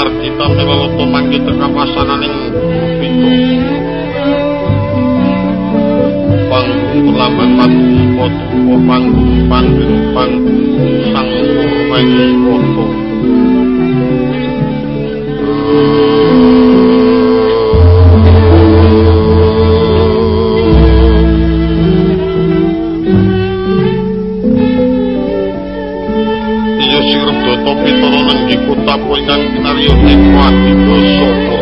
Arjita Pilawata mangke teka pasananing pintu. Panggung pelambang matu potu panggung panggung panggung sang kurweng foto. sing redha topi para nang iku ingkang kinaryo ing wadika sapa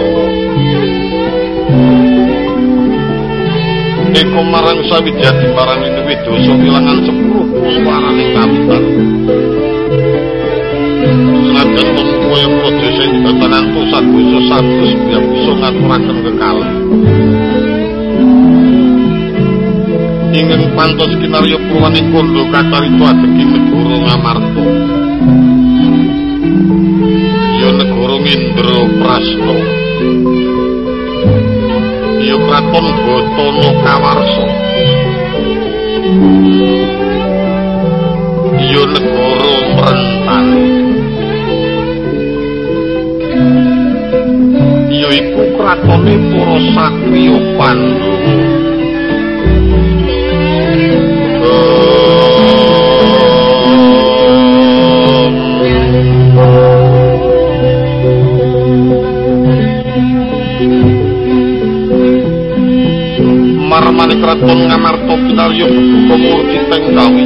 Eko marang sawi jati marang ini widu so kilangan sepuluh puluh marang ini Senajan tempu yang kodis yang ketanan pusat busuk satu sepiap busuk ngaturakan kekal ingkang pantas kinaryo puluhan ikundu kacar itu adegi meguru ngamartu Sandro Prasno. Yung Raton Botono Kawarso Yung Negoro Merentan Yung Kukratone Puro Sakrio Pandu Yung ngamarta pinarya bebuka murti tengkawi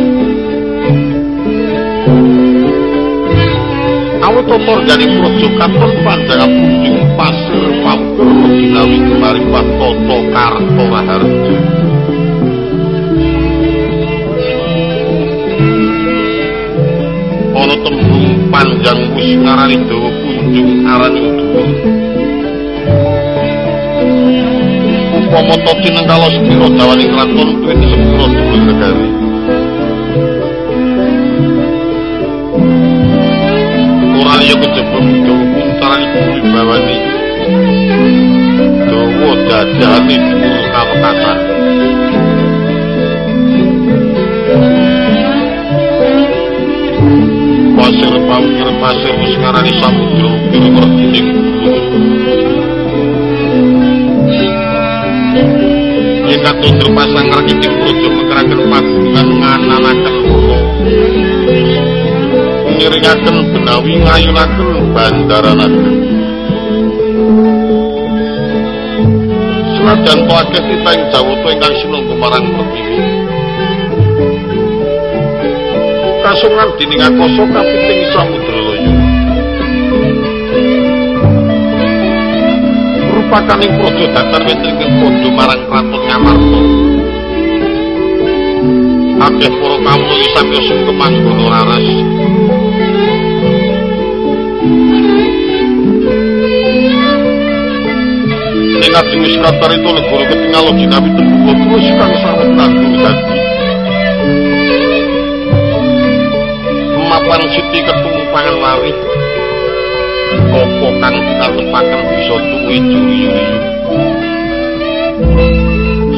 awet totor jani projo katon panjang punjung pasir pamkur ginawi kemari patoto karto raharjo ana tembung panjang wis ngarani dawa punjung arani dhuwur upama to tinengkala sepira dawaning kraton kuwi sepira dhuwur negari ora liya kejaba dawa puntaran bumi bawani dawa dadane dhuwur kawekasan pasir pamkir pasir wis ngarani samudra ukir Tunduk pasang rakiti merujuk megerakan pas ngana macam kuro Ngiringakan benawi ngayunakan bandara nagen Senajan toakeh kita yang jauh tuh enggak sinung kemarang pertiwi. Kasungan dini kosong kapiting isa mudrolo Rupakaning praja datar wentring padha marang kraton Ngamarta. Akeh para kawula sami sungkem manggono raras. Ing ajeng wis katarita negara ketingal jinawi tembuh terus kang sawet nandur dadi mapan siti ketumpangan lari opo kang dikatepaken bisa tuwi juri-juri.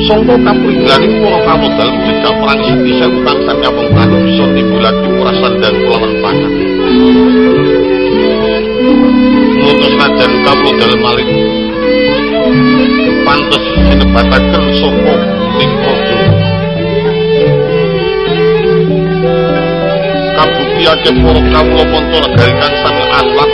Sangka kapringganing para kamodal jejak perang siti sewu kang sami apung kanu bisa timbulake perasan dan kelawan pangan ngutus rajan kamodal malih pantes sinebataken sapa ning praja. Kabuktiake para kawula montor negari kang sami alat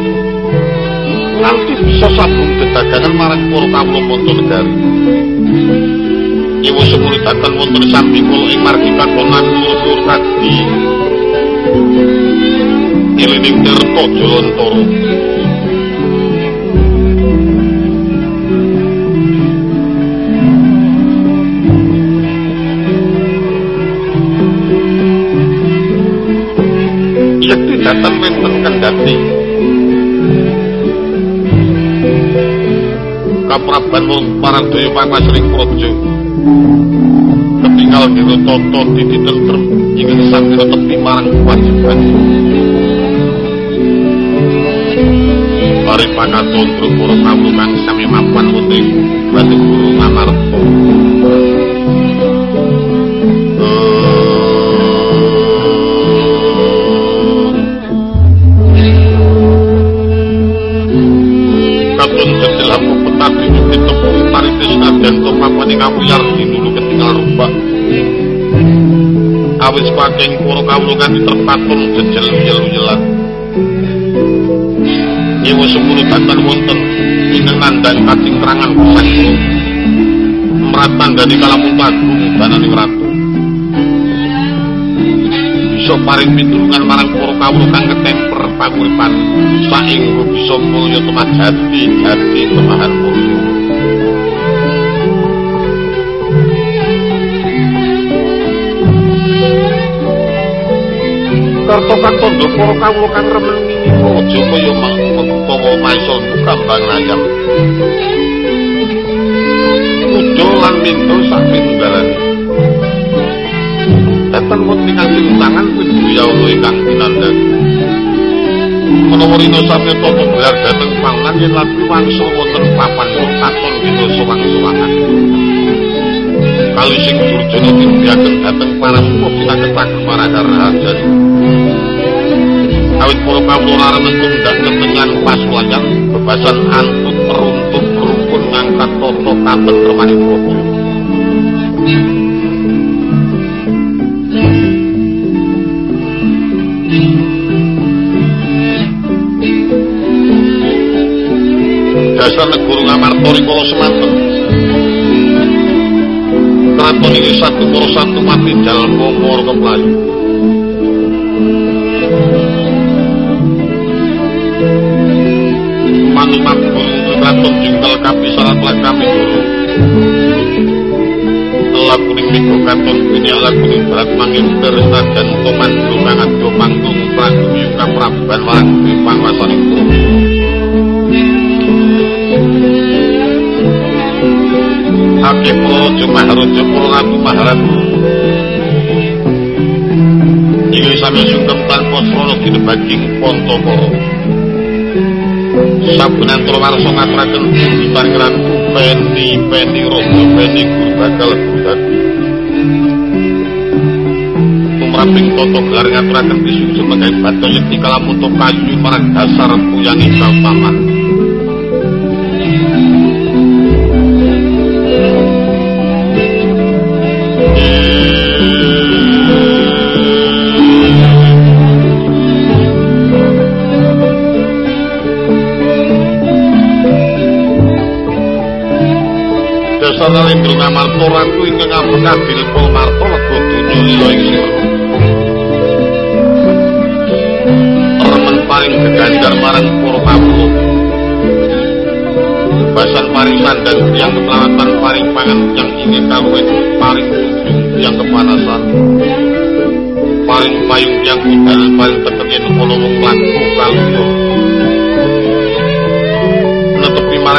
Nanti bisa sabung dedagangan marang poro kamu montok negari. Iwo sepuluh datan wonten samping kulo ing margi kakonan lur-lur tadi. Ilining terto jolon Wong parang daya pangwasring praja. Ketinggal dina tata titi tentrem ingkang samira tepi marang kewajiban. Mari pangaton kawula kang sami mapan wonten Batik Guru Ngamarta. Awis paking puro kawulungan diterpatung jejel yelu-yelan. Nyewa sepuluh datan wonten ingkang nandang kating terangan kusang meratan dari kalamun tagung dananing ratu. Bisa paring pitulungan marang puro kawul kang ketemper panguripan sainggo bisa mulya temah jati jati temahan mulya. Kartokan tondo para kawula kang remen mini praja kaya utawa maisa kambang ayam. Kudo lan minto sak pinunggalane. Datan wonten ing tangan pinduyawa ingkang tinandang. Menawa rina sami tata gelar dhateng pangan yen lati wangsul wonten papan katon kita suwang-suwangan. Kalu sing Durjana diundhaken dhateng Panampa dikaketaken marang Harjani. Awit para pamula larangan tumindak kemenyan pasulayan bebasan antut meruntut merukun ngangkat tata kapan kermane Prabu. Dasar negara Ngamarta rikala lakon ini satu karo satu mati dal mongor keplayu. Man mabung kraton jengkel kapi kami dulu. Telah loro mikro minggu ini bini lakuning barat mangin bersadan komando mangat domanggung prabu yuka praban di pangwasaning kumi hakimu cuma rujumu ratu maharatu. Jika sami sungkem tanpa solo di depan jing pontoko. Sabunan tromar songat raken di panggilanku Peni, peni, rojo peni, gurbakal, gurbakal Tumraping toto gelar ngaturakan disungguh sebagai batu Yakti kalamutu kayu marang dasar puyangi Paman Ratu ingkang ampun kadil Pol Marto lego dunya lila ing sira. Remen paring gegandar marang para kawula. Basan paring sandan yang kepelamatan paring pangan yang ingin kaluwet paring ujung yang kepanasan. Paring payung yang budal paring tetekin kala wong laku kaluyur.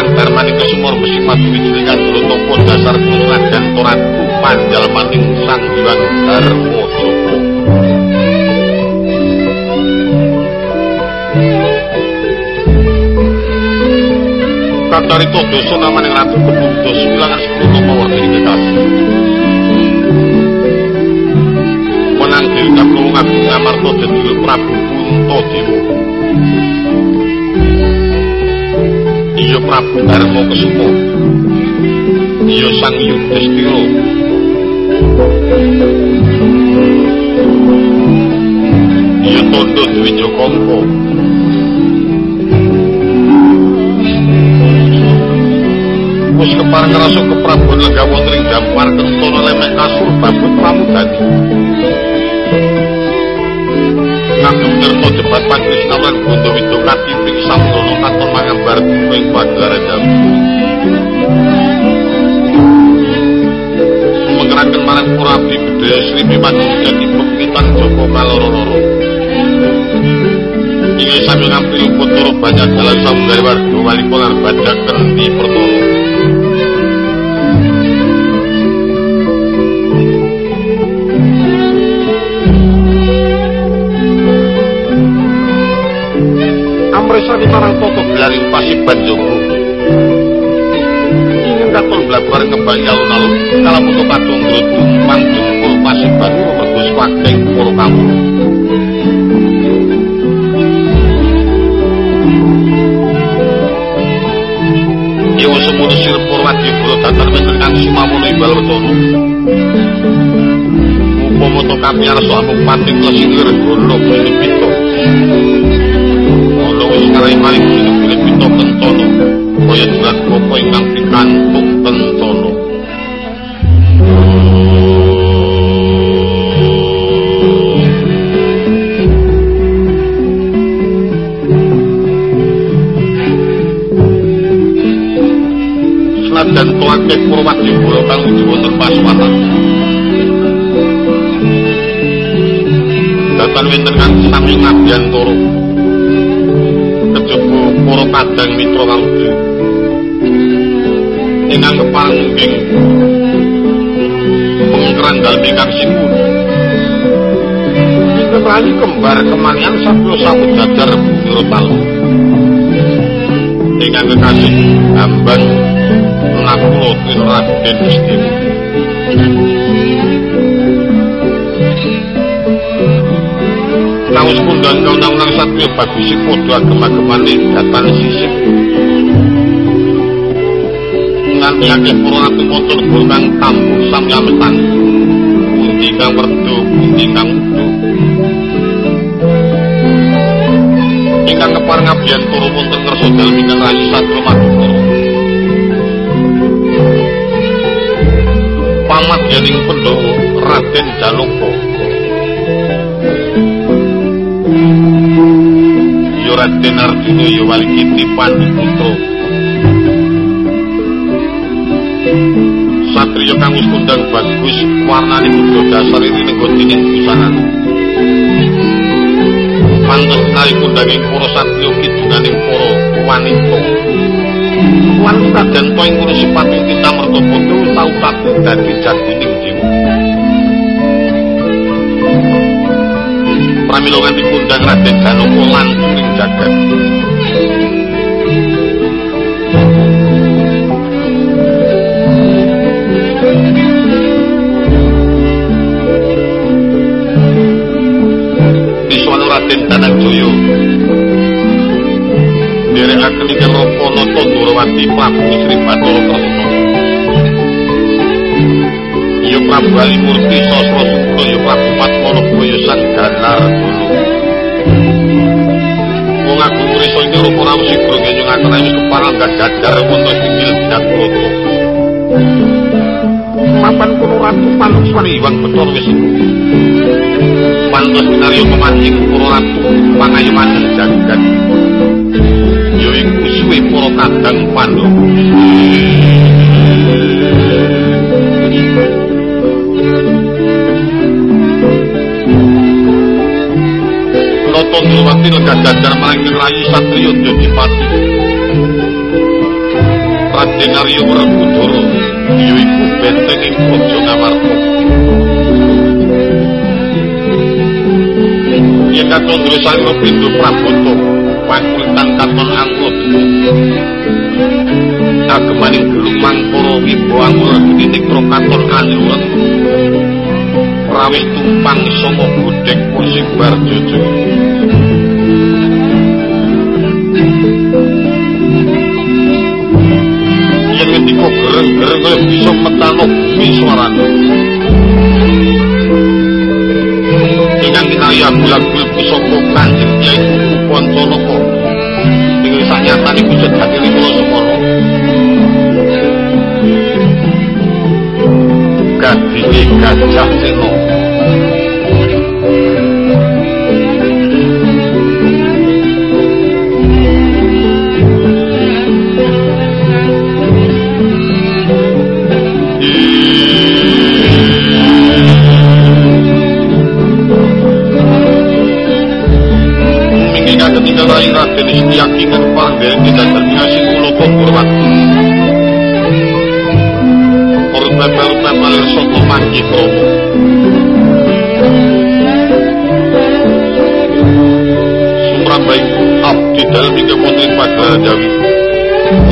Marang darmani kesumur besi madu wijilingan dulu topo dasar kusulah dan toratu panjal maning sang juang darmo joko Katari to doso namaning ratu kebun doso wilangan sepuluh topo wartini kekasih Prabu Darmo Kesuma. Iya Sang Yudhistira. Iya Tondo Dwijo Kongko. Wis kepareng ngrasa keprabon lega wonten ing dampar kentono lemek kasur babut pramugati. Tirta jebat Pakrisna lan Gondowida katiping Sambrana katon mangambar ing Bagarajan. Mengeraken marang para abdi budaya Sri Mimadu dadi pemitan Joko kaloro-loro. Inggih sami ngampiri putra banyak dalan samugari warga wali polar bajaken di pertoro. Upomoto kami arso amuk pating lesing lergono pito wis karai maring kulit pito kentono kaya durat popo ingkang pikantuk kentono Senajan tuake purwati bola kang uji wonten paswatan Datan winten kang sami ngabiyantara kejaba para kadang mitra warga ingkang kepangging pengkeran dalem ingkang simun keprali kembar kemanian sablo sabut dadar biro talu ingkang kekasih ambang nakulo tin raden istimu Maus pundhan kang nang satya babisik padha agem-agemane datane sisik. Nganti akeh para ratu matur kang tambuh samyametan. bunti kang berdu bunti kang udu. Ingkang kepareng abdiyan para wonten kersa dalem ingkang rayi satya pamat jaring Pandhawa Raden jalungku Raden Arjuna ya Walikiti Panduputra. Satriya kang wis kondang bagus warnane muda dasar iki ning gotining busanan. Pantes nari kondanging para satriya kidunganing para wanita. Lan sadan to ing kono sepatu kita mertopodo tau pati dadi jagoning jiwa. Pramila nganti kondang Raden Janaka lan ditegakkan. Iswanuratin tanang joyo Direkakan ikan noto Tondurwati Prabu Sri Patolo Kersono Yo Prabu Alimurti Sosro Sukro Yo Prabu Patmolo ganar Sanggalar risa ing rupa rawu sigra ngenyong akara wis keparang gadar wonten inggil. Papan kulo ratu Panukswari Iwang Betor wis pantes minarya pemancing para ratu pangayomaning jagat ya iku suwe para kadang pandu Noto Nurwati lega dadar marang rayi satriya Jodipati Raden Arya Werkudara ya iku benteng ing Praja Ngamarta yen katon dresane pindho praboto pakulitan katon angkut agemaning gelumang para wibo anggur dinik ro katon anjuran prawis tumpang saka godhek kursi bar jojo yen ngendika gereng-gereng bisa metano bumi ingkang kinaya gula-gul pusaka kanjeng Kyai Kuku Pancanaka ing sanyatane bisa dadi kula semono gadine gajah sena Orpepel-pepel soto mangki kromo Sumrambaik abdi dalam hingga putri pagara jawi.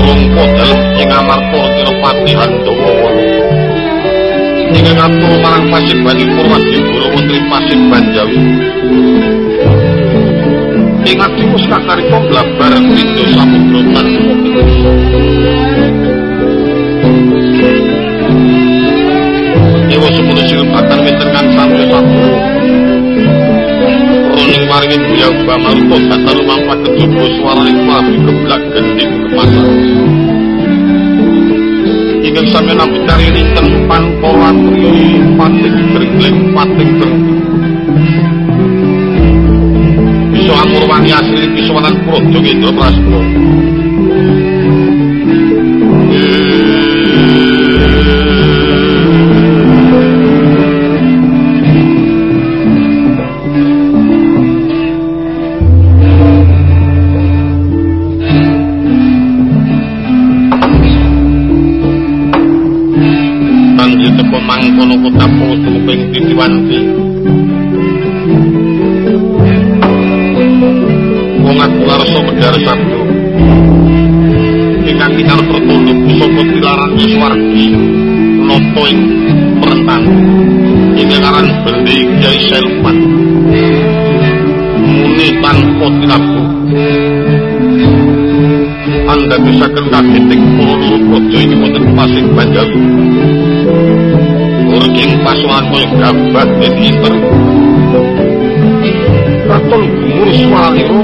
Rongko dalam ing amarto tiropati handowo wono Hingga ngatur marang pasir bani purwati guru menteri pasir banjawi ingat timus kakari pemblabar pintu samudrotan Dewa Maringin buyang bamaruto Tata rumah pak ketubuh suara yang mafi keblak gending kemasan Ingin sampai nabi cari rinten pantoran Pating bergeling, pating bergeling bisa amur wani asli bisa wanan prodo gitu tukuping titiwanti wong aku ngarsa medhar sabdo. Ingkang kinarep pertunduk pusaka tilaran Yuswargi nata ing kakang ini karan bendi kiai selman muni tanpa tirabu anda bisa kena titik puluh kojo ini wonten pasing banjawi urking pasuan mulai gabah dan inter katon gumur suara liru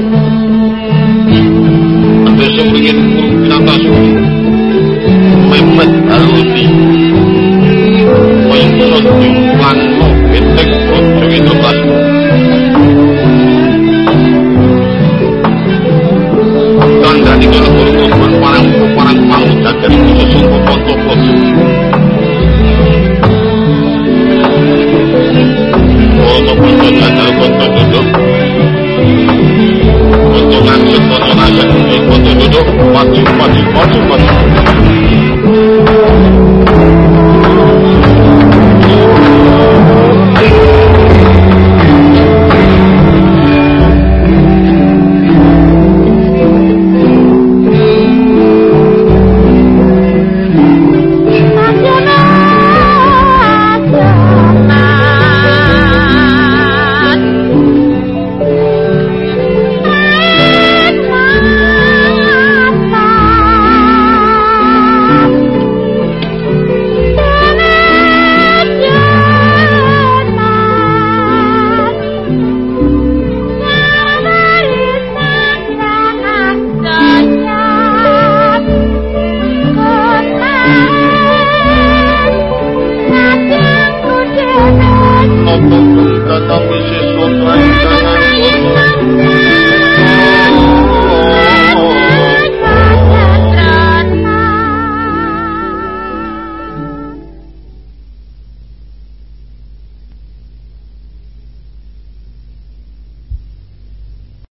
anda semuringin kurung binatang Mehmet Aluni Wayang Sojung Lano Betek Ojo itu kasmu Kandani kalau kurung watching